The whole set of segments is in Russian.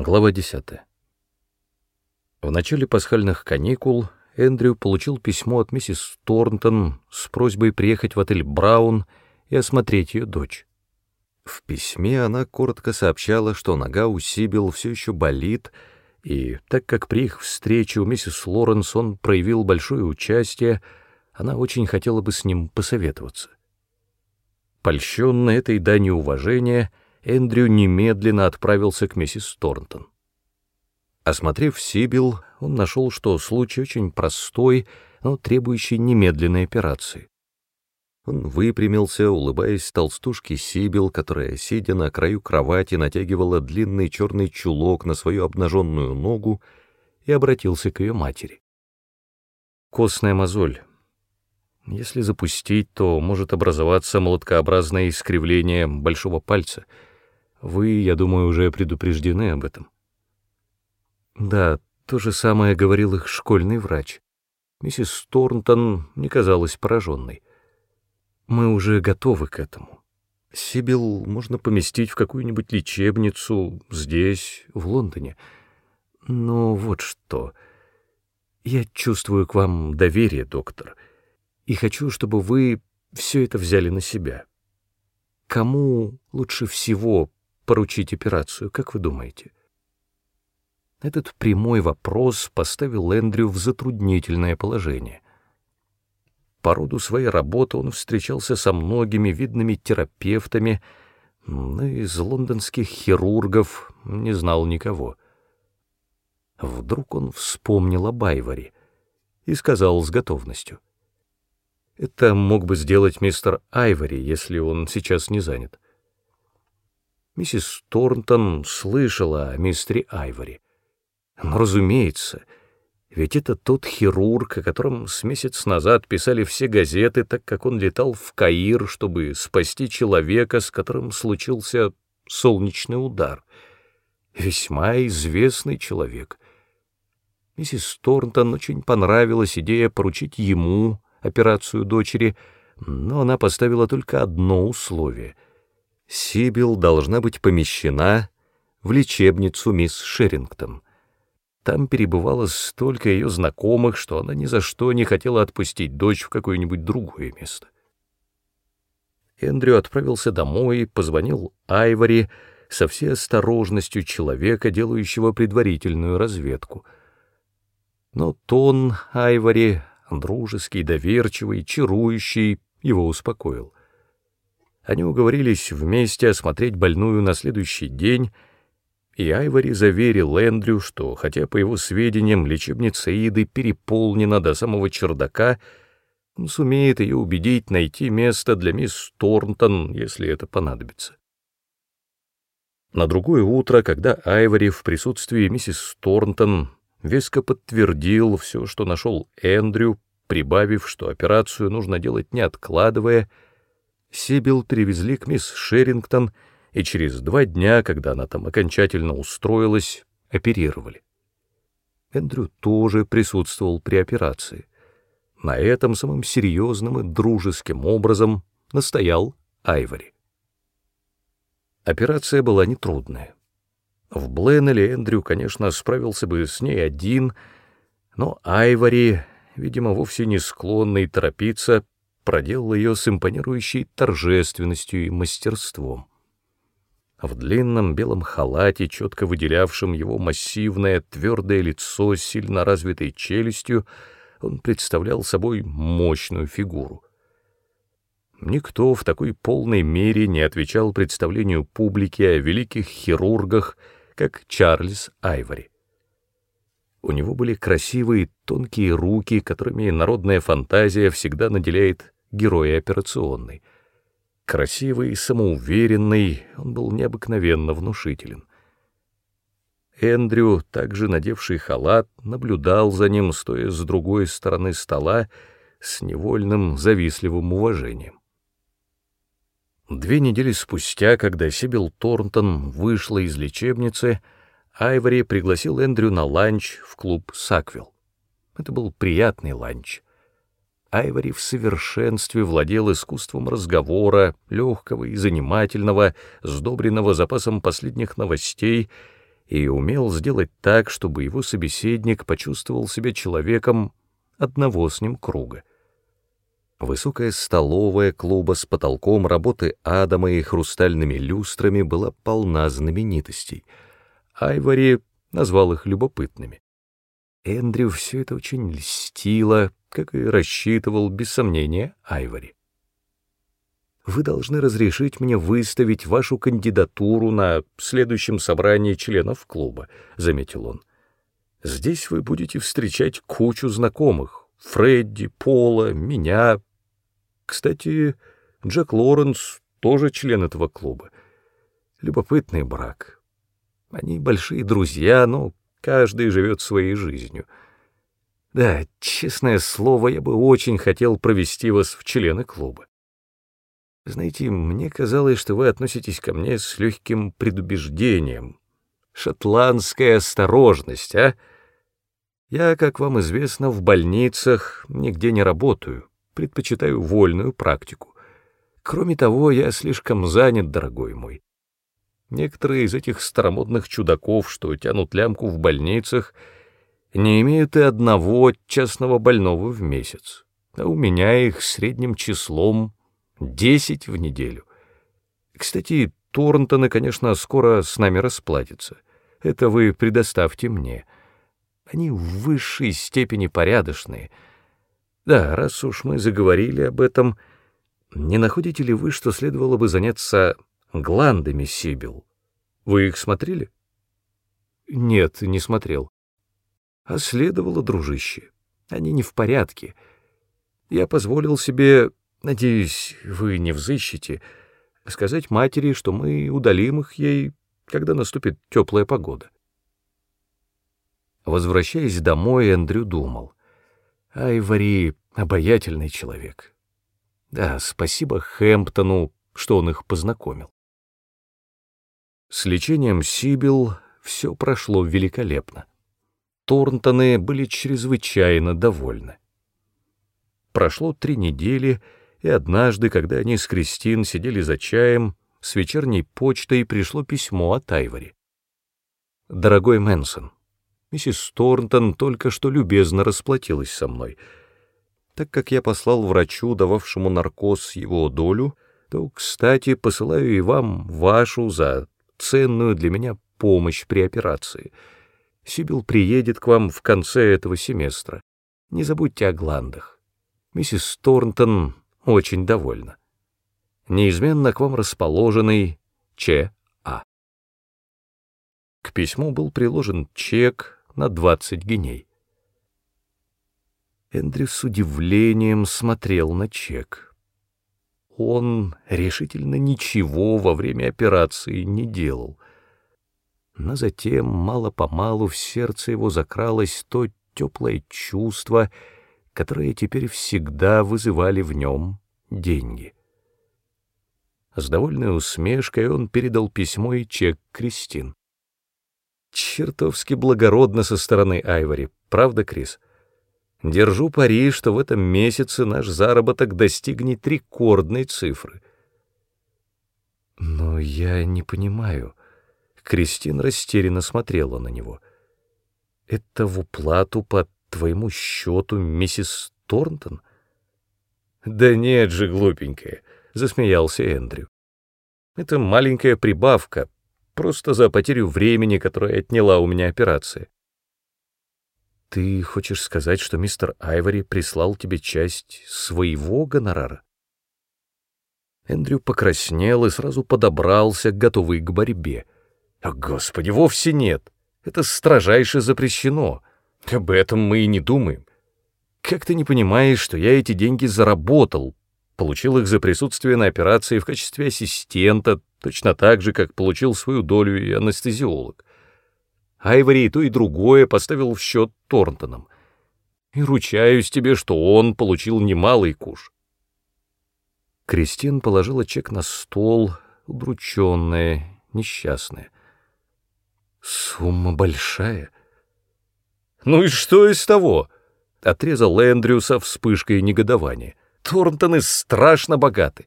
Глава 10. В начале пасхальных каникул Эндрю получил письмо от миссис Торнтон с просьбой приехать в отель «Браун» и осмотреть ее дочь. В письме она коротко сообщала, что нога у Сибил все еще болит, и так как при их встрече у миссис Лоренс он проявил большое участие, она очень хотела бы с ним посоветоваться. Польщенный этой данью уважения, Эндрю немедленно отправился к миссис Торнтон. Осмотрев Сибил, он нашел, что случай очень простой, но требующий немедленной операции. Он выпрямился, улыбаясь толстушке Сибил, которая, сидя на краю кровати, натягивала длинный черный чулок на свою обнаженную ногу, и обратился к ее матери. «Костная мозоль. Если запустить, то может образоваться молоткообразное искривление большого пальца — вы, я думаю, уже предупреждены об этом. Да, то же самое говорил их школьный врач. Миссис Торнтон не казалась пораженной. Мы уже готовы к этому. Сибил можно поместить в какую-нибудь лечебницу здесь, в Лондоне. Но вот что. Я чувствую к вам доверие, доктор, и хочу, чтобы вы все это взяли на себя. Кому лучше всего поручить операцию, как вы думаете? Этот прямой вопрос поставил Эндрю в затруднительное положение. По роду своей работы он встречался со многими видными терапевтами, но из лондонских хирургов не знал никого. Вдруг он вспомнил об Айваре и сказал с готовностью. «Это мог бы сделать мистер Айвори, если он сейчас не занят». Миссис Торнтон слышала о мистере Айвори. Но, разумеется, ведь это тот хирург, о котором с месяц назад писали все газеты, так как он летал в Каир, чтобы спасти человека, с которым случился солнечный удар. Весьма известный человек. Миссис Торнтон очень понравилась идея поручить ему операцию дочери, но она поставила только одно условие — Сибил должна быть помещена в лечебницу мисс Шерингтон. Там перебывало столько ее знакомых, что она ни за что не хотела отпустить дочь в какое-нибудь другое место. Эндрю отправился домой, позвонил Айвори со всей осторожностью человека, делающего предварительную разведку. Но тон Айвори, дружеский, доверчивый, чарующий, его успокоил. Они уговорились вместе осмотреть больную на следующий день, и Айвори заверил Эндрю, что, хотя, по его сведениям, лечебница Иды переполнена до самого чердака, он сумеет ее убедить найти место для мисс Торнтон, если это понадобится. На другое утро, когда Айвори в присутствии миссис Торнтон веско подтвердил все, что нашел Эндрю, прибавив, что операцию нужно делать не откладывая, Сибил перевезли к мисс Шерингтон, и через два дня, когда она там окончательно устроилась, оперировали. Эндрю тоже присутствовал при операции. На этом самым серьезным и дружеским образом настоял Айвори. Операция была нетрудная. В Бленнеле Эндрю, конечно, справился бы с ней один, но Айвори, видимо, вовсе не склонный торопиться, проделал ее с импонирующей торжественностью и мастерством. В длинном белом халате, четко выделявшем его массивное твердое лицо с сильно развитой челюстью, он представлял собой мощную фигуру. Никто в такой полной мере не отвечал представлению публики о великих хирургах, как Чарльз Айвори. У него были красивые тонкие руки, которыми народная фантазия всегда наделяет героя операционной. Красивый, самоуверенный, он был необыкновенно внушителен. Эндрю, также надевший халат, наблюдал за ним, стоя с другой стороны стола, с невольным завистливым уважением. Две недели спустя, когда Сибил Торнтон вышла из лечебницы, Айвори пригласил Эндрю на ланч в клуб «Саквилл». Это был приятный ланч. Айвори в совершенстве владел искусством разговора, легкого и занимательного, сдобренного запасом последних новостей, и умел сделать так, чтобы его собеседник почувствовал себя человеком одного с ним круга. Высокая столовая клуба с потолком работы Адама и хрустальными люстрами была полна знаменитостей. Айвори назвал их любопытными. Эндрю все это очень льстило, как и рассчитывал, без сомнения, Айвори. Вы должны разрешить мне выставить вашу кандидатуру на следующем собрании членов клуба, — заметил он. Здесь вы будете встречать кучу знакомых — Фредди, Пола, меня. Кстати, Джек Лоренс тоже член этого клуба. Любопытный брак. Они большие друзья, но каждый живет своей жизнью. Да, честное слово, я бы очень хотел провести вас в члены клуба. Знаете, мне казалось, что вы относитесь ко мне с легким предубеждением. Шотландская осторожность, а? Я, как вам известно, в больницах нигде не работаю, предпочитаю вольную практику. Кроме того, я слишком занят, дорогой мой. Некоторые из этих старомодных чудаков, что тянут лямку в больницах, не имеют и одного частного больного в месяц, а у меня их средним числом Десять в неделю. Кстати, Торнтоны, конечно, скоро с нами расплатятся. Это вы предоставьте мне. Они в высшей степени порядочные. Да, раз уж мы заговорили об этом, не находите ли вы, что следовало бы заняться гландами Сибил? Вы их смотрели? Нет, не смотрел. А следовало, дружище. Они не в порядке. Я позволил себе Надеюсь, вы не взыщете сказать матери, что мы удалим их ей, когда наступит теплая погода. Возвращаясь домой, Эндрю думал. Айвори — обаятельный человек. Да, спасибо Хэмптону, что он их познакомил. С лечением Сибил все прошло великолепно. Торнтоны были чрезвычайно довольны. Прошло три недели — и однажды, когда они с Кристин сидели за чаем, с вечерней почтой пришло письмо от Айвори. «Дорогой Мэнсон, миссис Торнтон только что любезно расплатилась со мной. Так как я послал врачу, дававшему наркоз, его долю, то, кстати, посылаю и вам вашу за ценную для меня помощь при операции. Сибил приедет к вам в конце этого семестра. Не забудьте о гландах. Миссис Торнтон очень довольна. Неизменно к вам расположенный Ч. А. К письму был приложен чек на 20 геней. Эндрю с удивлением смотрел на чек. Он решительно ничего во время операции не делал. Но затем, мало-помалу, в сердце его закралось то теплое чувство, которые теперь всегда вызывали в нем деньги. С довольной усмешкой он передал письмо и чек Кристин. Чертовски благородно со стороны Айвори, правда, Крис? Держу пари, что в этом месяце наш заработок достигнет рекордной цифры. Но я не понимаю. Кристин растерянно смотрела на него. Это в уплату под твоему счету, миссис Торнтон? Да нет же, глупенькая, засмеялся Эндрю. Это маленькая прибавка, просто за потерю времени, которая отняла у меня операция. Ты хочешь сказать, что мистер Айвори прислал тебе часть своего гонорара? Эндрю покраснел и сразу подобрался, готовый к борьбе. О, Господи, вовсе нет. Это строжайше запрещено. Об этом мы и не думаем. Как ты не понимаешь, что я эти деньги заработал, получил их за присутствие на операции в качестве ассистента, точно так же, как получил свою долю и анестезиолог. Айвори и то, и другое поставил в счет Торнтоном. И ручаюсь тебе, что он получил немалый куш. Кристин положила чек на стол, удрученная, несчастная. Сумма большая — «Ну и что из того?» — отрезал Эндрю со вспышкой негодования. «Торнтоны страшно богаты.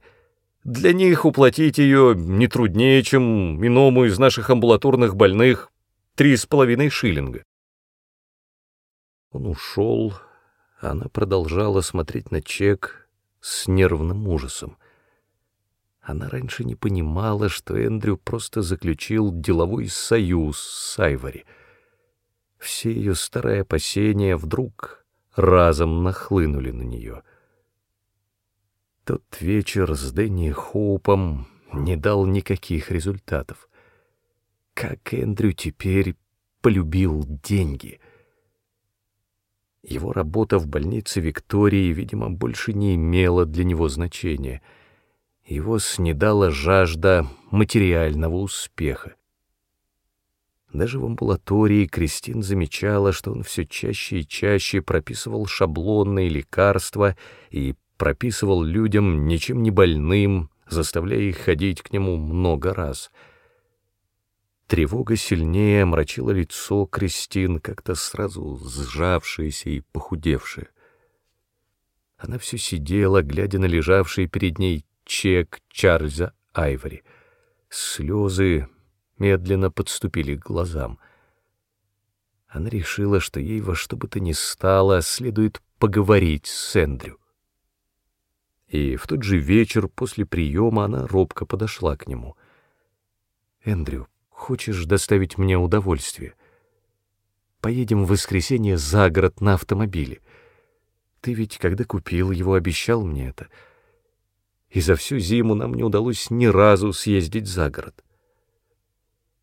Для них уплатить ее не труднее, чем иному из наших амбулаторных больных три с половиной шиллинга. Он ушел, она продолжала смотреть на чек с нервным ужасом. Она раньше не понимала, что Эндрю просто заключил деловой союз с Айвори. Все ее старые опасения вдруг разом нахлынули на нее. Тот вечер с Дэнни Хоупом не дал никаких результатов. Как Эндрю теперь полюбил деньги. Его работа в больнице Виктории, видимо, больше не имела для него значения. Его снедала жажда материального успеха. Даже в амбулатории Кристин замечала, что он все чаще и чаще прописывал шаблонные лекарства и прописывал людям, ничем не больным, заставляя их ходить к нему много раз. Тревога сильнее омрачила лицо Кристин, как-то сразу сжавшееся и похудевшее. Она все сидела, глядя на лежавший перед ней чек Чарльза Айвори. Слезы медленно подступили к глазам. Она решила, что ей во что бы то ни стало следует поговорить с Эндрю и в тот же вечер после приема она робко подошла к нему. «Эндрю, хочешь доставить мне удовольствие? Поедем в воскресенье за город на автомобиле. Ты ведь, когда купил его, обещал мне это. И за всю зиму нам не удалось ни разу съездить за город».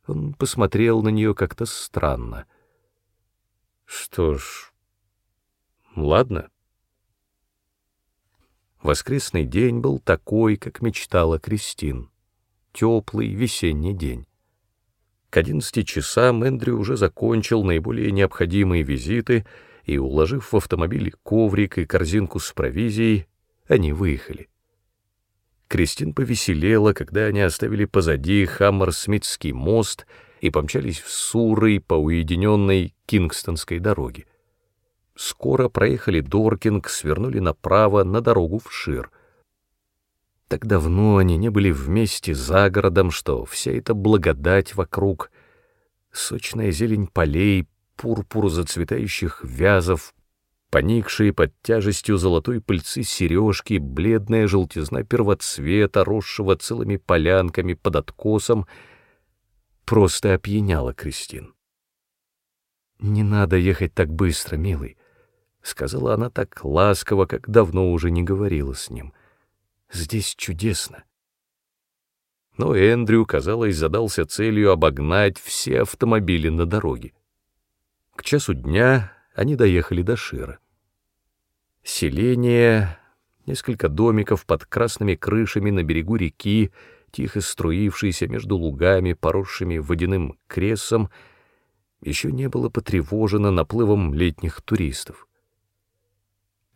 Он посмотрел на нее как-то странно. «Что ж, ладно». Воскресный день был такой, как мечтала Кристин. Теплый весенний день. К одиннадцати часам Эндрю уже закончил наиболее необходимые визиты, и, уложив в автомобиль коврик и корзинку с провизией, они выехали. Кристин повеселела, когда они оставили позади Хаммерсмитский мост и помчались в Суррой по уединенной Кингстонской дороге. Скоро проехали Доркинг, свернули направо на дорогу в Шир. Так давно они не были вместе за городом, что вся эта благодать вокруг, сочная зелень полей, пурпур зацветающих вязов, поникшие под тяжестью золотой пыльцы сережки, бледная желтизна первоцвета, росшего целыми полянками под откосом, просто опьяняла Кристин. «Не надо ехать так быстро, милый. — сказала она так ласково, как давно уже не говорила с ним. «Здесь чудесно». Но Эндрю, казалось, задался целью обогнать все автомобили на дороге. К часу дня они доехали до Шира. Селение, несколько домиков под красными крышами на берегу реки, тихо струившиеся между лугами, поросшими водяным кресом, еще не было потревожено наплывом летних туристов.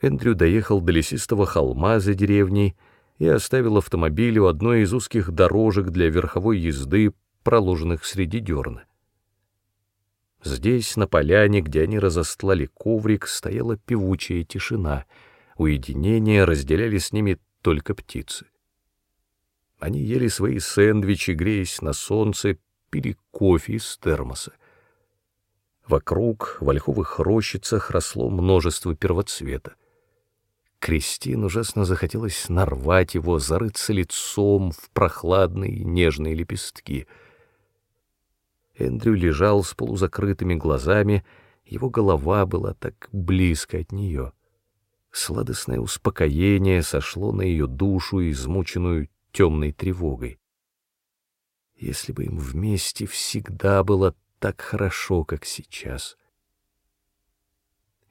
Эндрю доехал до лесистого холма за деревней и оставил автомобиль у одной из узких дорожек для верховой езды, проложенных среди дерна. Здесь, на поляне, где они разостлали коврик, стояла певучая тишина. Уединение разделяли с ними только птицы. Они ели свои сэндвичи, греясь на солнце, пили кофе из термоса. Вокруг, в ольховых рощицах, росло множество первоцвета. Кристин ужасно захотелось нарвать его, зарыться лицом в прохладные нежные лепестки. Эндрю лежал с полузакрытыми глазами, его голова была так близко от нее. Сладостное успокоение сошло на ее душу, измученную темной тревогой. Если бы им вместе всегда было так хорошо, как сейчас —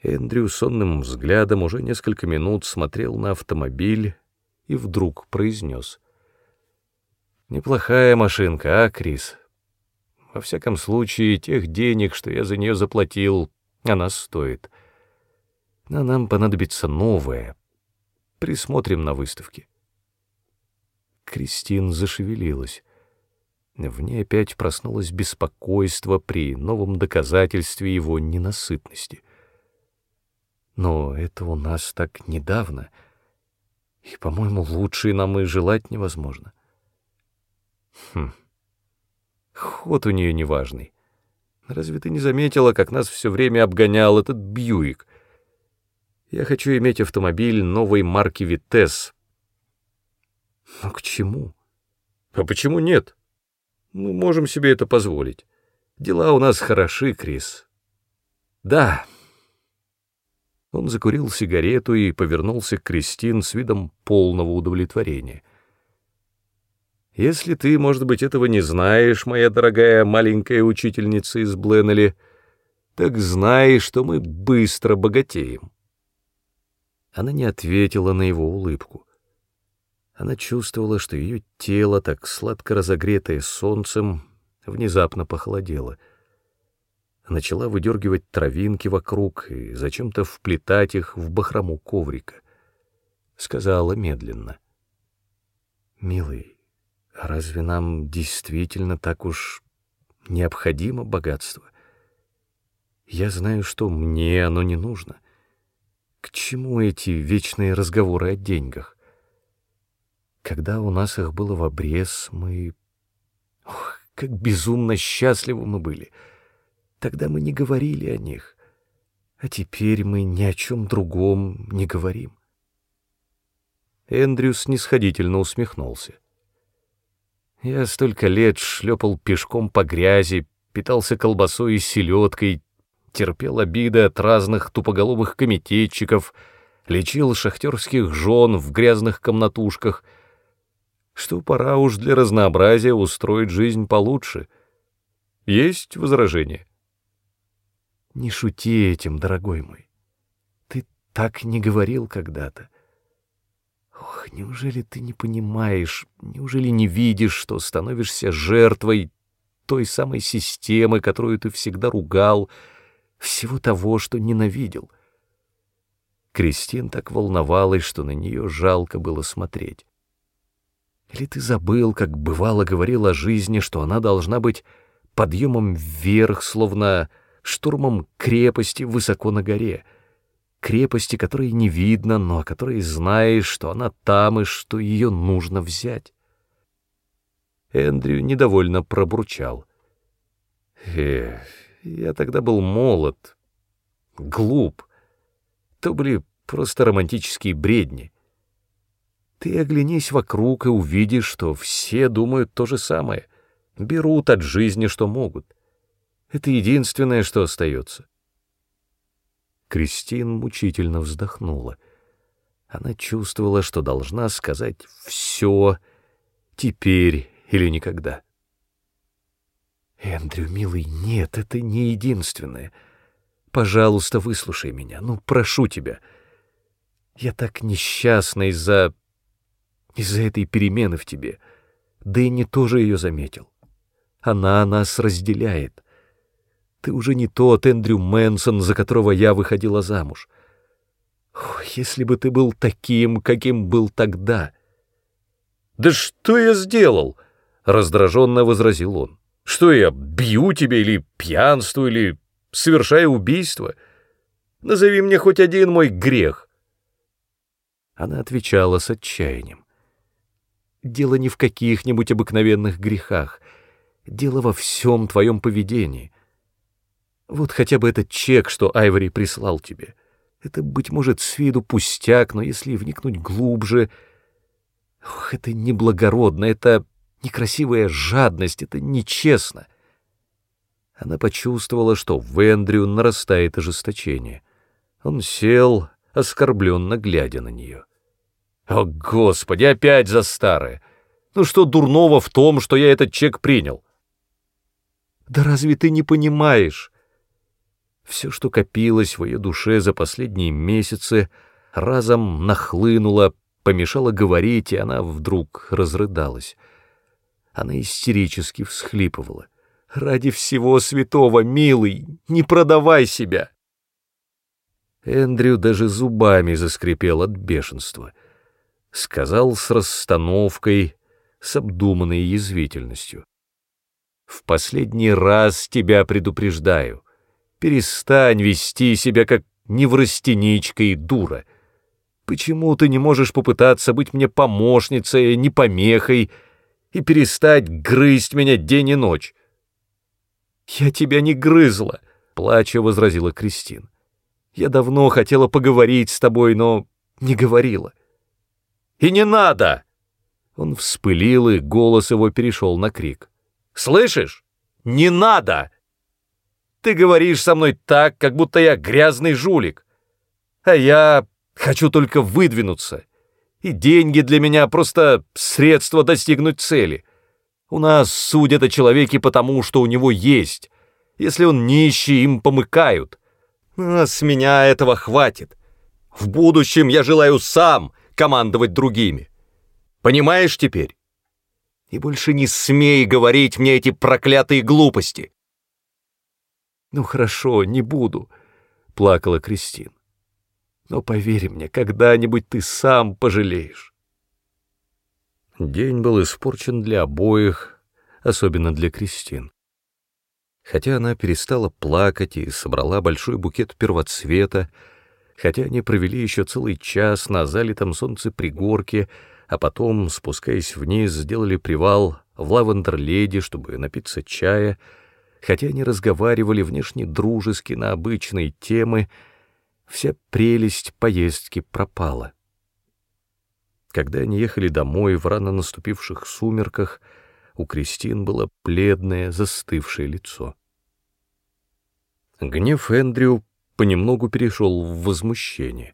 Эндрю сонным взглядом уже несколько минут смотрел на автомобиль и вдруг произнес. «Неплохая машинка, а, Крис? Во всяком случае, тех денег, что я за нее заплатил, она стоит. Но нам понадобится новая. Присмотрим на выставке». Кристин зашевелилась. В ней опять проснулось беспокойство при новом доказательстве его ненасытности — но это у нас так недавно, и, по-моему, лучше нам и желать невозможно. Хм, ход у нее неважный. Разве ты не заметила, как нас все время обгонял этот Бьюик? Я хочу иметь автомобиль новой марки «Витесс». Но к чему? А почему нет? Мы можем себе это позволить. Дела у нас хороши, Крис. Да. Он закурил сигарету и повернулся к Кристин с видом полного удовлетворения. Если ты, может быть, этого не знаешь, моя дорогая маленькая учительница из Бленнелли, так знай, что мы быстро богатеем. Она не ответила на его улыбку. Она чувствовала, что ее тело, так сладко разогретое солнцем, внезапно похолодело. Начала выдергивать травинки вокруг и зачем-то вплетать их в бахрому коврика. Сказала медленно. «Милый, разве нам действительно так уж необходимо богатство? Я знаю, что мне оно не нужно. К чему эти вечные разговоры о деньгах? Когда у нас их было в обрез, мы... Ох, как безумно счастливы мы были. Тогда мы не говорили о них, а теперь мы ни о чем другом не говорим. Эндрюс снисходительно усмехнулся. Я столько лет шлепал пешком по грязи, питался колбасой и селедкой, терпел обиды от разных тупоголовых комитетчиков, лечил шахтерских жен в грязных комнатушках, что пора уж для разнообразия устроить жизнь получше. Есть возражения? Не шути этим, дорогой мой. Ты так не говорил когда-то. Ох, неужели ты не понимаешь, неужели не видишь, что становишься жертвой той самой системы, которую ты всегда ругал, всего того, что ненавидел? Кристин так волновалась, что на нее жалко было смотреть. Или ты забыл, как бывало говорил о жизни, что она должна быть подъемом вверх, словно штурмом крепости высоко на горе — крепости, которой не видно, но о которой знаешь, что она там и что ее нужно взять. Эндрю недовольно пробурчал. Эх, я тогда был молод, глуп. То были просто романтические бредни. Ты оглянись вокруг и увидишь, что все думают то же самое, берут от жизни, что могут. Это единственное, что остается. Кристин мучительно вздохнула. Она чувствовала, что должна сказать «все» теперь или никогда. «Эндрю, милый, нет, это не единственное. Пожалуйста, выслушай меня, ну, прошу тебя. Я так несчастна из-за... из-за этой перемены в тебе. Дэнни тоже ее заметил. Она нас разделяет. Ты уже не тот Эндрю Мэнсон, за которого я выходила замуж. Ох, если бы ты был таким, каким был тогда. Да что я сделал? раздраженно возразил он. Что я бью тебя или пьянствую или совершаю убийство? Назови мне хоть один мой грех. Она отвечала с отчаянием. Дело не в каких-нибудь обыкновенных грехах. Дело во всем твоем поведении. Вот хотя бы этот чек, что Айвори прислал тебе. Это, быть может, с виду пустяк, но если вникнуть глубже... Ох, это неблагородно, это некрасивая жадность, это нечестно. Она почувствовала, что в Эндрю нарастает ожесточение. Он сел, оскорбленно глядя на нее. «О, Господи, опять за старое! Ну что дурного в том, что я этот чек принял?» «Да разве ты не понимаешь?» Все, что копилось в ее душе за последние месяцы, разом нахлынуло, помешало говорить, и она вдруг разрыдалась. Она истерически всхлипывала. «Ради всего святого, милый, не продавай себя!» Эндрю даже зубами заскрипел от бешенства. Сказал с расстановкой, с обдуманной язвительностью. «В последний раз тебя предупреждаю. Перестань вести себя как неврастеничка и дура. Почему ты не можешь попытаться быть мне помощницей, не помехой, и перестать грызть меня день и ночь? «Я тебя не грызла», — плача возразила Кристин. «Я давно хотела поговорить с тобой, но не говорила». «И не надо!» Он вспылил, и голос его перешел на крик. «Слышишь? Не надо! Ты говоришь со мной так, как будто я грязный жулик, а я хочу только выдвинуться, и деньги для меня просто средство достигнуть цели». У нас судят о человеке потому, что у него есть. Если он нищий, им помыкают. А с меня этого хватит. В будущем я желаю сам командовать другими. Понимаешь теперь? И больше не смей говорить мне эти проклятые глупости. Ну хорошо, не буду, плакала Кристин. Но поверь мне, когда-нибудь ты сам пожалеешь. День был испорчен для обоих, особенно для Кристин. Хотя она перестала плакать и собрала большой букет первоцвета, хотя они провели еще целый час на залитом солнце пригорке, а потом, спускаясь вниз, сделали привал в Лавандер-леди, чтобы напиться чая, хотя они разговаривали внешне дружески на обычные темы, вся прелесть поездки пропала. Когда они ехали домой в рано наступивших сумерках, у Кристин было бледное, застывшее лицо. Гнев Эндрю понемногу перешел в возмущение.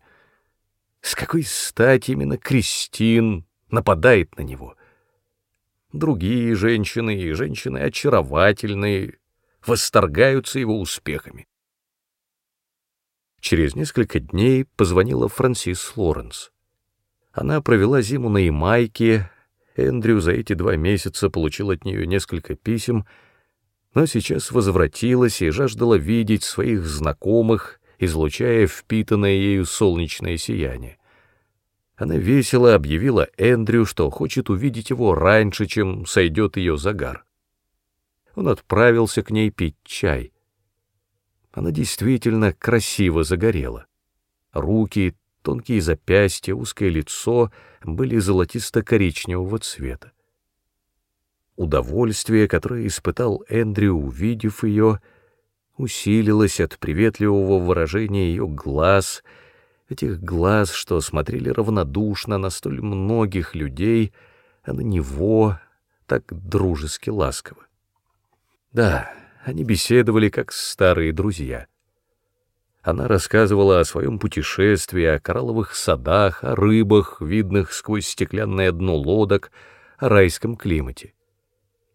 С какой стати именно Кристин нападает на него? Другие женщины и женщины очаровательные восторгаются его успехами. Через несколько дней позвонила Франсис Лоренс. Она провела зиму на Ямайке, Эндрю за эти два месяца получил от нее несколько писем, но сейчас возвратилась и жаждала видеть своих знакомых, излучая впитанное ею солнечное сияние. Она весело объявила Эндрю, что хочет увидеть его раньше, чем сойдет ее загар. Он отправился к ней пить чай. Она действительно красиво загорела. Руки, Тонкие запястья, узкое лицо были золотисто-коричневого цвета. Удовольствие, которое испытал Эндрю, увидев ее, усилилось от приветливого выражения ее глаз, этих глаз, что смотрели равнодушно на столь многих людей, а на него так дружески ласково. Да, они беседовали как старые друзья — она рассказывала о своем путешествии, о коралловых садах, о рыбах, видных сквозь стеклянное дно лодок, о райском климате.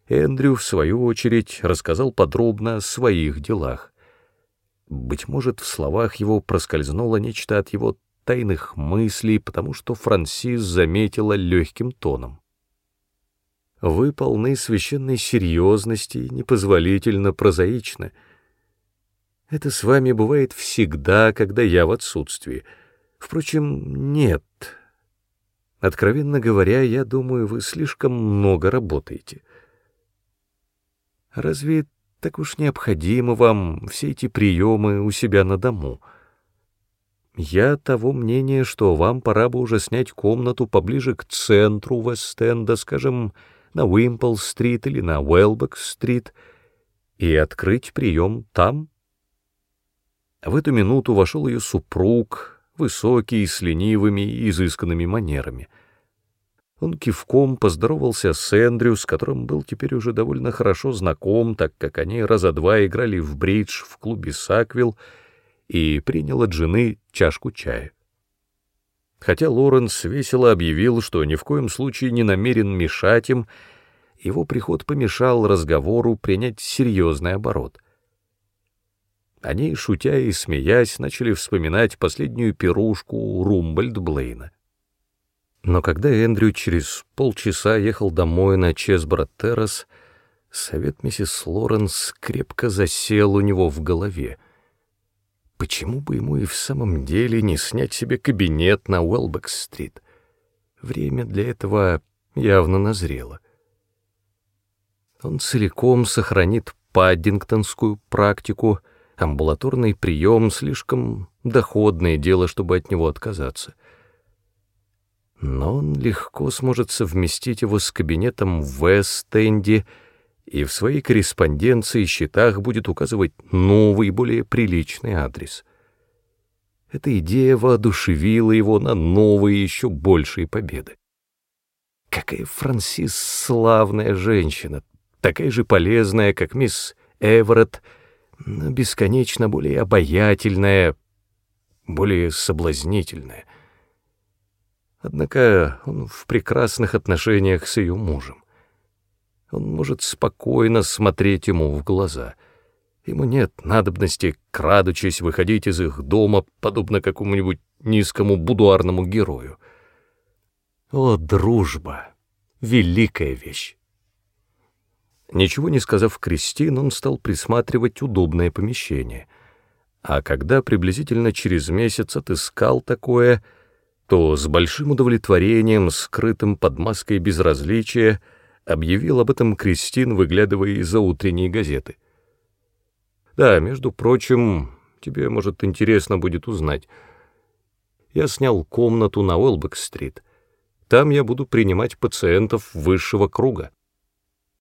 Эндрю, в свою очередь, рассказал подробно о своих делах. Быть может, в словах его проскользнуло нечто от его тайных мыслей, потому что Франсис заметила легким тоном. «Вы полны священной серьезности, непозволительно прозаичны», это с вами бывает всегда, когда я в отсутствии. Впрочем, нет. Откровенно говоря, я думаю, вы слишком много работаете. Разве так уж необходимы вам все эти приемы у себя на дому? Я того мнения, что вам пора бы уже снять комнату поближе к центру Вест-Энда, скажем, на Уимпл-стрит или на Уэлбек-стрит, и открыть прием там. В эту минуту вошел ее супруг, высокий, с ленивыми и изысканными манерами. Он кивком поздоровался с Эндрю, с которым был теперь уже довольно хорошо знаком, так как они раза два играли в бридж в клубе «Саквилл», и принял от жены чашку чая. Хотя Лоренс весело объявил, что ни в коем случае не намерен мешать им, его приход помешал разговору принять серьезный оборот — они, шутя и смеясь, начали вспоминать последнюю пирушку Румбольд-Блейна. Но когда Эндрю через полчаса ехал домой на Чесбород-террас, совет миссис Лоренс крепко засел у него в голове. Почему бы ему и в самом деле не снять себе кабинет на Уэлбек-стрит? Время для этого явно назрело. Он целиком сохранит паддингтонскую практику — Амбулаторный прием — слишком доходное дело, чтобы от него отказаться. Но он легко сможет совместить его с кабинетом в Вест-Энди и в своей корреспонденции и счетах будет указывать новый, более приличный адрес. Эта идея воодушевила его на новые, еще большие победы. Какая Франсис славная женщина, такая же полезная, как мисс Эверетт, но бесконечно более обаятельная, более соблазнительная. Однако он в прекрасных отношениях с ее мужем. Он может спокойно смотреть ему в глаза. Ему нет надобности, крадучись, выходить из их дома, подобно какому-нибудь низкому будуарному герою. О, дружба! Великая вещь! Ничего не сказав Кристин, он стал присматривать удобное помещение. А когда приблизительно через месяц отыскал такое, то с большим удовлетворением, скрытым под маской безразличия, объявил об этом Кристин, выглядывая из-за утренней газеты. «Да, между прочим, тебе, может, интересно будет узнать. Я снял комнату на Уэлбек-стрит». Там я буду принимать пациентов высшего круга.